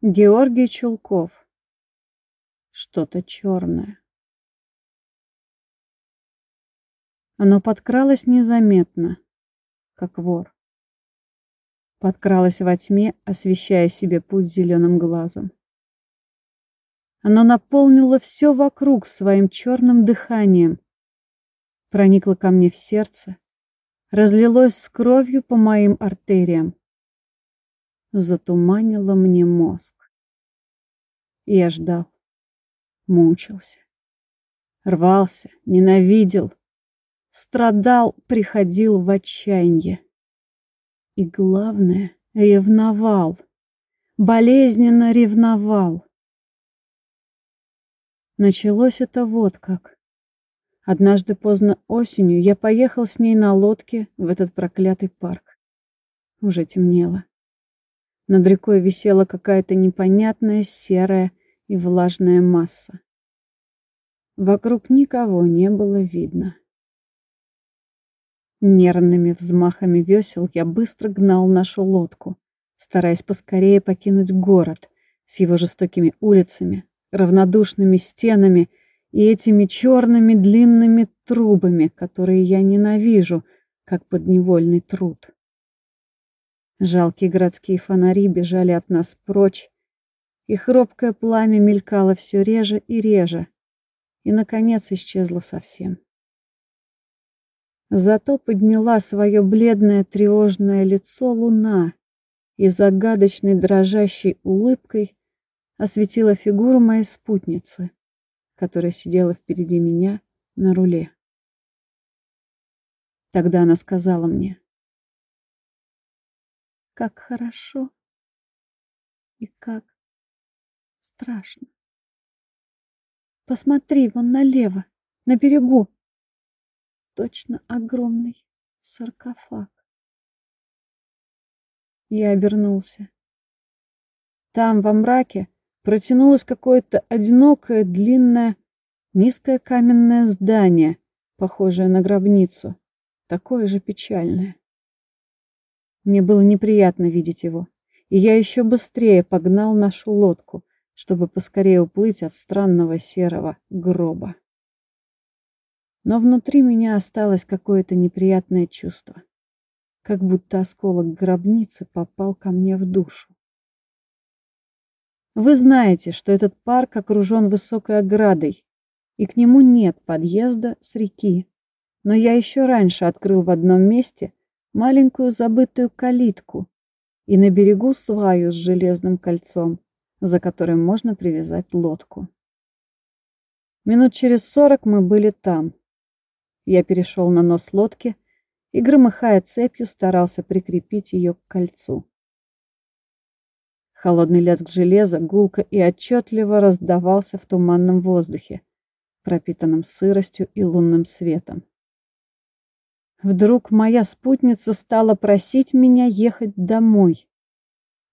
Георгий Чулков. Что-то черное. Оно подкралось незаметно, как вор. Подкралось во тьме, освещая себе путь зеленым глазом. Оно наполнило все вокруг своим черным дыханием, проникло ко мне в сердце, разлилось с кровью по моим артериям затуманила мне мозг. Я ждал, мучился, рвался, ненавидел, страдал, приходил в отчаяние. И главное, ревновал, болезненно ревновал. Началось это вот как. Однажды поздно осенью я поехал с ней на лодке в этот проклятый парк. Уже темнело. Над рекой висела какая-то непонятная серая и влажная масса. Вокруг никого не было видно. Нервными взмахами весел я быстро гнал нашу лодку, стараясь поскорее покинуть город с его жестокими улицами, равнодушными стенами и этими черными длинными трубами, которые я ненавижу, как подневольный труд. Жалкие городские фонари бежали от нас прочь, и хрупкое пламя мелькало все реже и реже, и, наконец, исчезло совсем. Зато подняла свое бледное тревожное лицо луна и загадочной дрожащей улыбкой осветила фигуру моей спутницы, которая сидела впереди меня на руле. Тогда она сказала мне, как хорошо и как страшно. Посмотри вон налево, на берегу. Точно огромный саркофаг. Я обернулся. Там, во мраке, протянулось какое-то одинокое, длинное, низкое каменное здание, похожее на гробницу, такое же печальное. Мне было неприятно видеть его, и я еще быстрее погнал нашу лодку, чтобы поскорее уплыть от странного серого гроба. Но внутри меня осталось какое-то неприятное чувство, как будто осколок гробницы попал ко мне в душу. Вы знаете, что этот парк окружен высокой оградой, и к нему нет подъезда с реки. Но я еще раньше открыл в одном месте маленькую забытую калитку и на берегу сваю с железным кольцом, за которым можно привязать лодку. Минут через сорок мы были там. Я перешел на нос лодки и, громыхая цепью, старался прикрепить ее к кольцу. Холодный лязг железа гулко и отчетливо раздавался в туманном воздухе, пропитанном сыростью и лунным светом. Вдруг моя спутница стала просить меня ехать домой.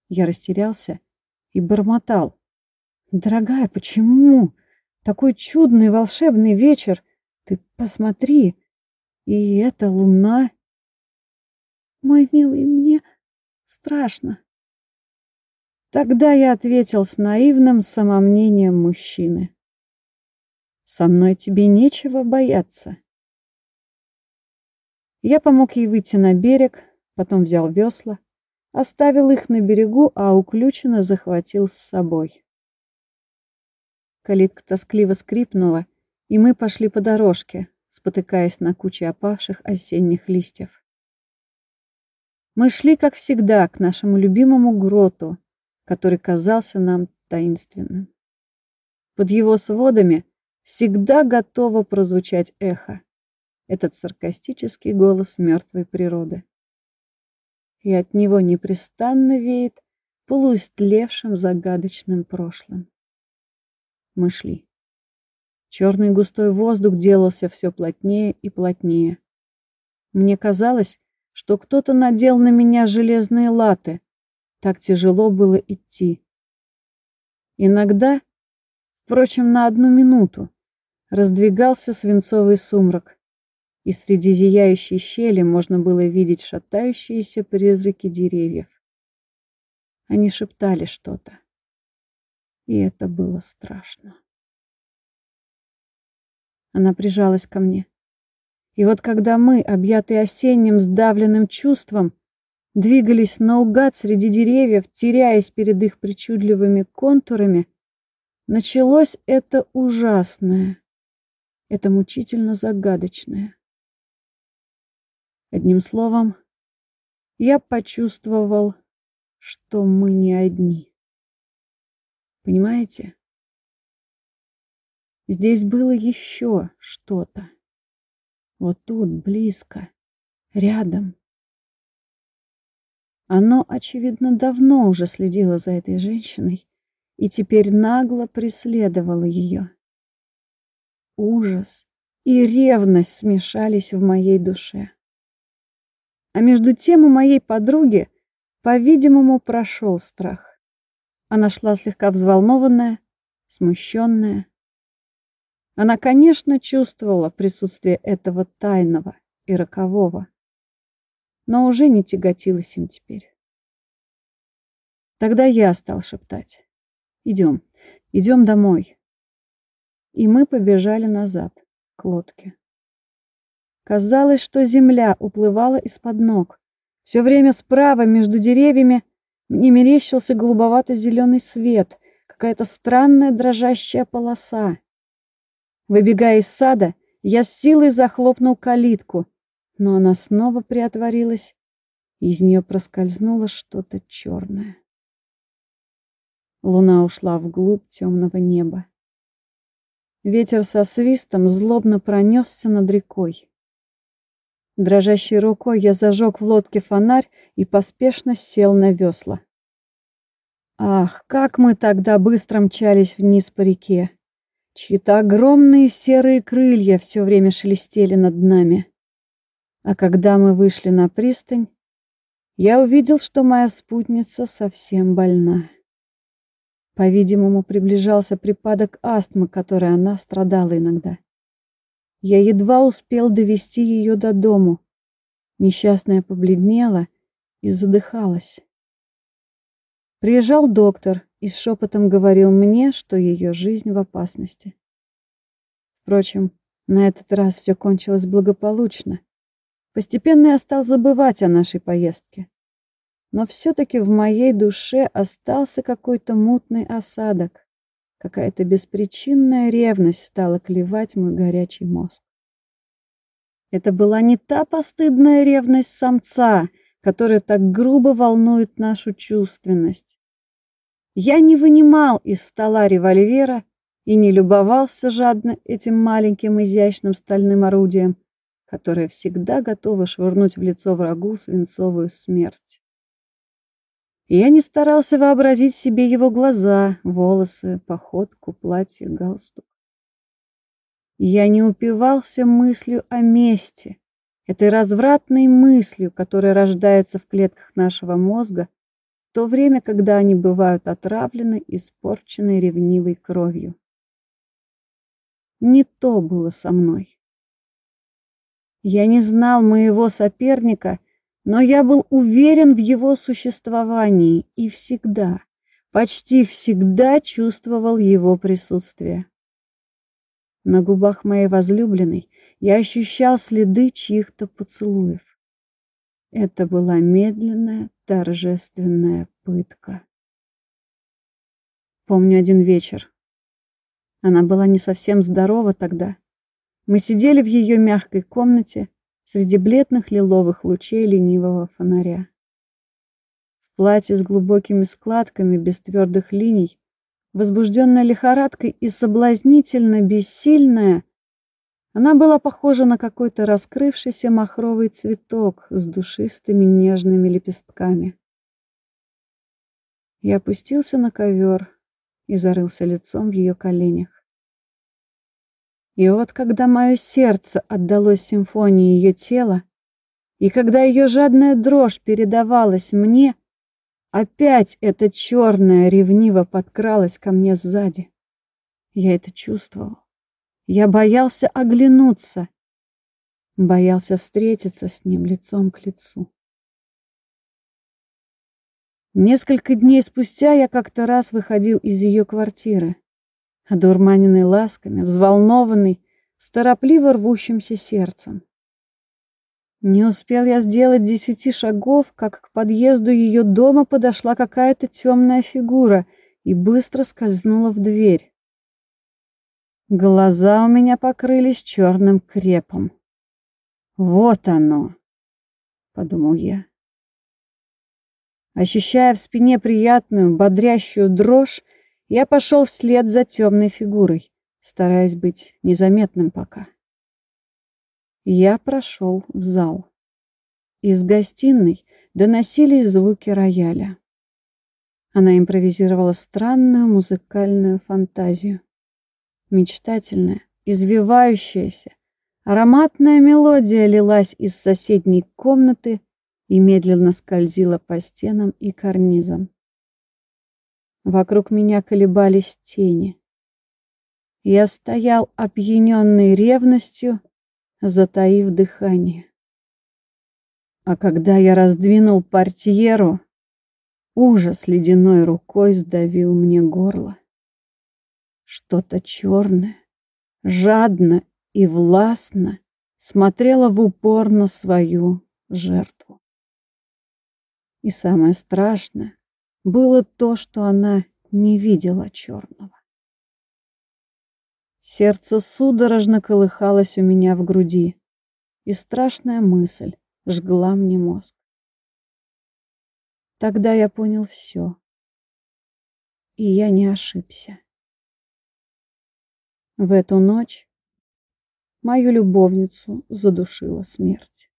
Я растерялся и бормотал. «Дорогая, почему? Такой чудный волшебный вечер. Ты посмотри, и эта луна...» «Мой милый, мне страшно». Тогда я ответил с наивным самомнением мужчины. «Со мной тебе нечего бояться». Я помог ей выйти на берег, потом взял весла, оставил их на берегу, а уключенно захватил с собой. Калитка тоскливо скрипнула, и мы пошли по дорожке, спотыкаясь на куче опавших осенних листьев. Мы шли, как всегда, к нашему любимому гроту, который казался нам таинственным. Под его сводами всегда готово прозвучать эхо этот саркастический голос мертвой природы. И от него непрестанно веет полуистлевшим загадочным прошлым. Мы шли. Черный густой воздух делался все плотнее и плотнее. Мне казалось, что кто-то надел на меня железные латы. Так тяжело было идти. Иногда, впрочем, на одну минуту, раздвигался свинцовый сумрак, и среди зияющей щели можно было видеть шатающиеся призраки деревьев. Они шептали что-то. И это было страшно. Она прижалась ко мне. И вот когда мы, объятые осенним сдавленным чувством, двигались наугад среди деревьев, теряясь перед их причудливыми контурами, началось это ужасное, это мучительно загадочное. Одним словом, я почувствовал, что мы не одни. Понимаете? Здесь было еще что-то. Вот тут, близко, рядом. Оно, очевидно, давно уже следило за этой женщиной и теперь нагло преследовало ее. Ужас и ревность смешались в моей душе. А между тем у моей подруги, по-видимому, прошел страх. Она шла слегка взволнованная, смущенная. Она, конечно, чувствовала присутствие этого тайного и рокового, но уже не тяготилась им теперь. Тогда я стал шептать. «Идем, идем домой». И мы побежали назад, к лодке. Казалось, что земля уплывала из-под ног. Все время справа, между деревьями, мне мерещился голубовато-зеленый свет, какая-то странная дрожащая полоса. Выбегая из сада, я с силой захлопнул калитку, но она снова приотворилась, и из нее проскользнуло что-то черное. Луна ушла вглубь темного неба. Ветер со свистом злобно пронесся над рекой. Дрожащей рукой я зажег в лодке фонарь и поспешно сел на весла. Ах, как мы тогда быстро мчались вниз по реке! Чьи-то огромные серые крылья все время шелестели над нами. А когда мы вышли на пристань, я увидел, что моя спутница совсем больна. По-видимому, приближался припадок астмы, которой она страдала иногда. Я едва успел довести ее до дому. Несчастная побледнела и задыхалась. Приезжал доктор и с шепотом говорил мне, что ее жизнь в опасности. Впрочем, на этот раз все кончилось благополучно. Постепенно я стал забывать о нашей поездке. Но все-таки в моей душе остался какой-то мутный осадок. Какая-то беспричинная ревность стала клевать мой горячий мозг. Это была не та постыдная ревность самца, которая так грубо волнует нашу чувственность. Я не вынимал из стола револьвера и не любовался жадно этим маленьким изящным стальным орудием, которое всегда готово швырнуть в лицо врагу свинцовую смерть. Я не старался вообразить себе его глаза, волосы, походку, платье, галстук. Я не упивался мыслью о мести, этой развратной мыслью, которая рождается в клетках нашего мозга то время, когда они бывают отравлены, испорчены ревнивой кровью. Не то было со мной. Я не знал моего соперника, но я был уверен в его существовании и всегда, почти всегда чувствовал его присутствие. На губах моей возлюбленной я ощущал следы чьих-то поцелуев. Это была медленная, торжественная пытка. Помню один вечер. Она была не совсем здорова тогда. Мы сидели в ее мягкой комнате среди бледных лиловых лучей ленивого фонаря. В платье с глубокими складками, без твердых линий, возбужденная лихорадкой и соблазнительно бессильная, она была похожа на какой-то раскрывшийся махровый цветок с душистыми нежными лепестками. Я опустился на ковер и зарылся лицом в ее коленях. И вот когда мое сердце отдалось симфонии ее тела, и когда ее жадная дрожь передавалась мне, опять эта черная ревниво подкралась ко мне сзади. Я это чувствовал. Я боялся оглянуться, боялся встретиться с ним лицом к лицу. Несколько дней спустя я как-то раз выходил из ее квартиры, одурманенный ласками, взволнованный, с торопливо рвущимся сердцем. Не успел я сделать десяти шагов, как к подъезду ее дома подошла какая-то темная фигура и быстро скользнула в дверь. Глаза у меня покрылись черным крепом. «Вот оно!» — подумал я. Ощущая в спине приятную, бодрящую дрожь, я пошел вслед за темной фигурой, стараясь быть незаметным пока. Я прошел в зал. Из гостиной доносились звуки рояля. Она импровизировала странную музыкальную фантазию. Мечтательная, извивающаяся, ароматная мелодия лилась из соседней комнаты и медленно скользила по стенам и карнизам. Вокруг меня колебались тени. Я стоял опьяненный ревностью, затаив дыхание. А когда я раздвинул портьеру, ужас ледяной рукой сдавил мне горло. Что-то черное, жадно и властно смотрело в упор на свою жертву. И самое страшное было то, что она не видела черного. Сердце судорожно колыхалось у меня в груди, и страшная мысль жгла мне мозг. Тогда я понял все, и я не ошибся. В эту ночь мою любовницу задушила смерть.